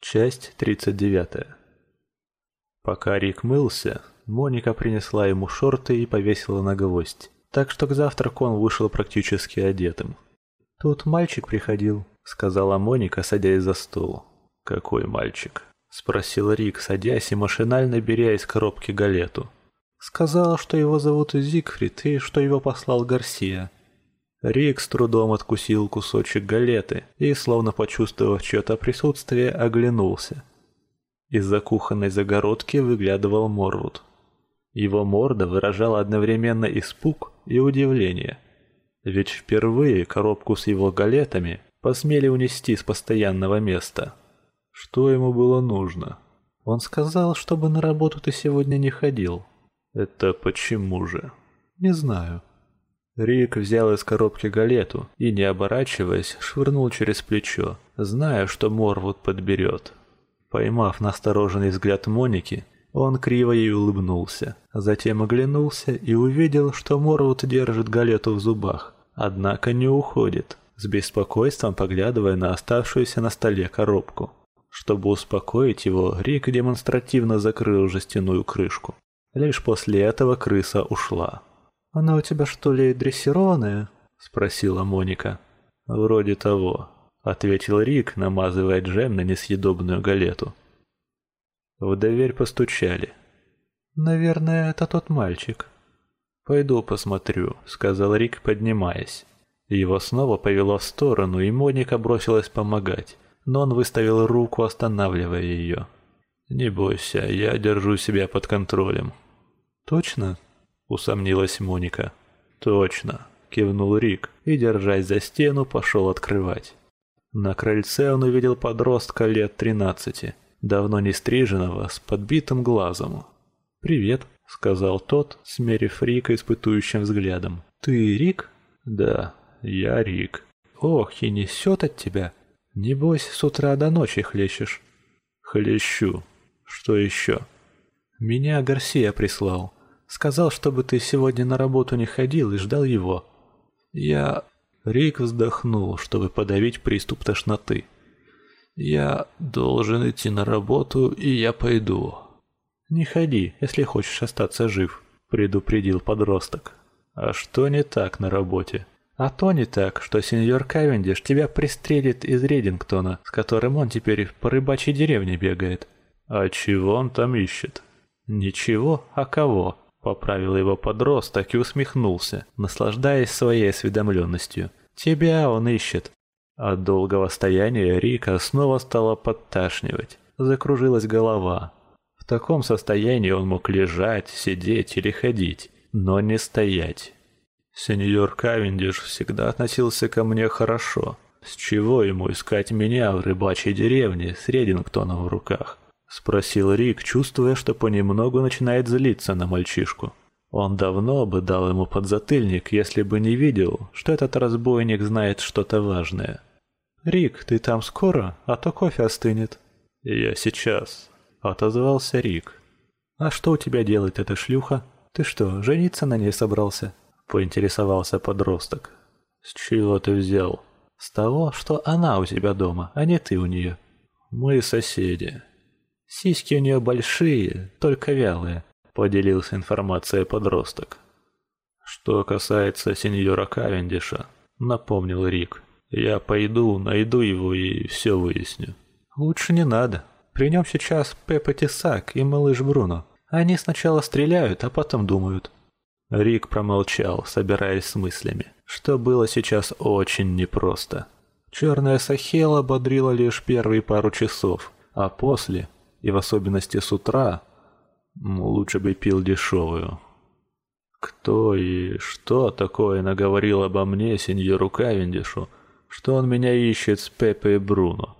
Часть 39. Пока Рик мылся, Моника принесла ему шорты и повесила на гвоздь, так что к завтраку он вышел практически одетым. «Тут мальчик приходил», — сказала Моника, садясь за стол. «Какой мальчик?» — спросил Рик, садясь и машинально беря из коробки галету. «Сказал, что его зовут Зигфрид и что его послал Гарсия», Рик с трудом откусил кусочек галеты и, словно почувствовав чье-то присутствие, оглянулся. Из-за кухонной загородки выглядывал Морвуд. Его морда выражала одновременно испуг и удивление. Ведь впервые коробку с его галетами посмели унести с постоянного места. Что ему было нужно? Он сказал, чтобы на работу ты сегодня не ходил. Это почему же? Не знаю. Рик взял из коробки галету и, не оборачиваясь, швырнул через плечо, зная, что Морвуд подберет. Поймав настороженный взгляд Моники, он криво ей улыбнулся, затем оглянулся и увидел, что Морвуд держит галету в зубах, однако не уходит, с беспокойством поглядывая на оставшуюся на столе коробку. Чтобы успокоить его, Рик демонстративно закрыл жестяную крышку. Лишь после этого крыса ушла. «Она у тебя что ли дрессированная?» — спросила Моника. «Вроде того», — ответил Рик, намазывая джем на несъедобную галету. В дверь постучали. «Наверное, это тот мальчик». «Пойду посмотрю», — сказал Рик, поднимаясь. Его снова повело в сторону, и Моника бросилась помогать, но он выставил руку, останавливая ее. «Не бойся, я держу себя под контролем». «Точно?» Усомнилась Моника. Точно, кивнул Рик и, держась за стену, пошел открывать. На крыльце он увидел подростка лет тринадцати, давно не стриженного, с подбитым глазом. «Привет», — сказал тот, смерив Рика испытующим взглядом. «Ты Рик?» «Да, я Рик». «Ох, и несет от тебя. Небось, с утра до ночи хлещешь». «Хлещу. Что еще?» «Меня Гарсия прислал. Сказал, чтобы ты сегодня на работу не ходил и ждал его. Я... Рик вздохнул, чтобы подавить приступ тошноты. Я должен идти на работу, и я пойду. Не ходи, если хочешь остаться жив, предупредил подросток. А что не так на работе? А то не так, что сеньор Кавендиш тебя пристрелит из Редингтона, с которым он теперь по рыбачьей деревне бегает. А чего он там ищет? Ничего, а кого? Поправил его подросток и усмехнулся, наслаждаясь своей осведомленностью. «Тебя он ищет». От долгого стояния Рика снова стало подташнивать. Закружилась голова. В таком состоянии он мог лежать, сидеть или ходить, но не стоять. Сеньор Кавендиш всегда относился ко мне хорошо. С чего ему искать меня в рыбачьей деревне с Редингтоном в руках? — спросил Рик, чувствуя, что понемногу начинает злиться на мальчишку. Он давно бы дал ему подзатыльник, если бы не видел, что этот разбойник знает что-то важное. «Рик, ты там скоро, а то кофе остынет». «Я сейчас», — отозвался Рик. «А что у тебя делает эта шлюха? Ты что, жениться на ней собрался?» — поинтересовался подросток. «С чего ты взял?» «С того, что она у тебя дома, а не ты у нее». «Мы соседи», Сиськи у нее большие, только вялые, поделился информацией подросток. Что касается сеньора Кавендиша, напомнил Рик. Я пойду, найду его и все выясню. Лучше не надо. При нем сейчас Пеппа Тесак и малыш Бруно. Они сначала стреляют, а потом думают. Рик промолчал, собираясь с мыслями, что было сейчас очень непросто. Черная Сахела бодрила лишь первые пару часов, а после и в особенности с утра, лучше бы пил дешевую. Кто и что такое наговорил обо мне сеньору Кавендишу, что он меня ищет с Пепе и Бруно?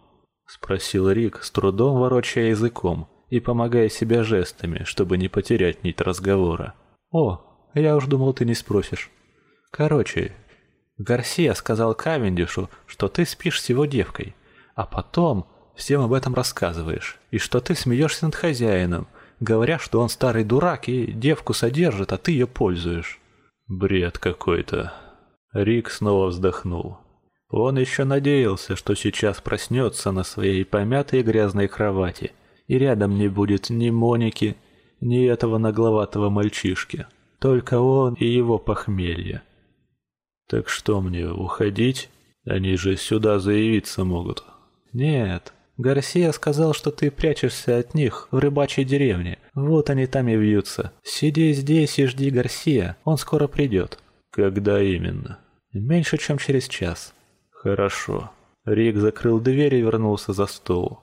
Спросил Рик, с трудом ворочая языком и помогая себе жестами, чтобы не потерять нить разговора. «О, я уж думал, ты не спросишь. Короче, Гарсия сказал Кавендишу, что ты спишь с его девкой, а потом всем об этом рассказываешь, и что ты смеешься над хозяином, говоря, что он старый дурак и девку содержит, а ты ее пользуешь. Бред какой-то. Рик снова вздохнул. Он еще надеялся, что сейчас проснется на своей помятой грязной кровати, и рядом не будет ни Моники, ни этого нагловатого мальчишки. Только он и его похмелье. Так что мне, уходить? Они же сюда заявиться могут. Нет, Гарсия сказал, что ты прячешься от них в рыбачьей деревне. Вот они там и вьются. Сиди здесь и жди Гарсия, он скоро придет. Когда именно? Меньше, чем через час. Хорошо. Рик закрыл дверь и вернулся за стол.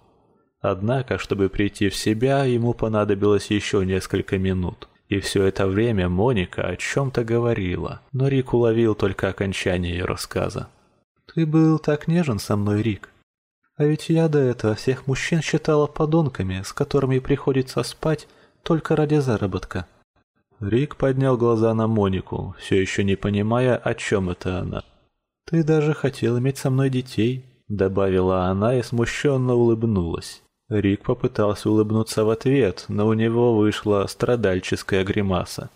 Однако, чтобы прийти в себя, ему понадобилось еще несколько минут. И все это время Моника о чем-то говорила, но Рик уловил только окончание ее рассказа. «Ты был так нежен со мной, Рик. А ведь я до этого всех мужчин считала подонками, с которыми приходится спать только ради заработка». Рик поднял глаза на Монику, все еще не понимая, о чем это она. «Ты даже хотел иметь со мной детей», — добавила она и смущенно улыбнулась. Рик попытался улыбнуться в ответ, но у него вышла страдальческая гримаса.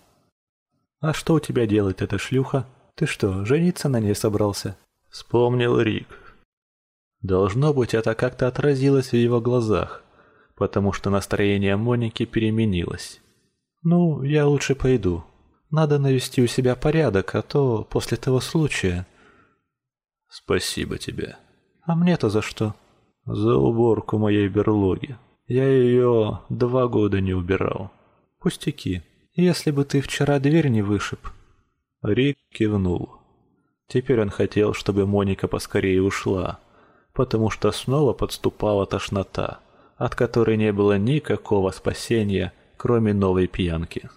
«А что у тебя делает эта шлюха? Ты что, жениться на ней собрался?» Вспомнил Рик. Должно быть, это как-то отразилось в его глазах, потому что настроение Моники переменилось. «Ну, я лучше пойду. Надо навести у себя порядок, а то после того случая...» «Спасибо тебе». «А мне-то за что?» За уборку моей берлоги. Я ее два года не убирал. Пустяки. Если бы ты вчера дверь не вышиб. Рик кивнул. Теперь он хотел, чтобы Моника поскорее ушла, потому что снова подступала тошнота, от которой не было никакого спасения, кроме новой пьянки.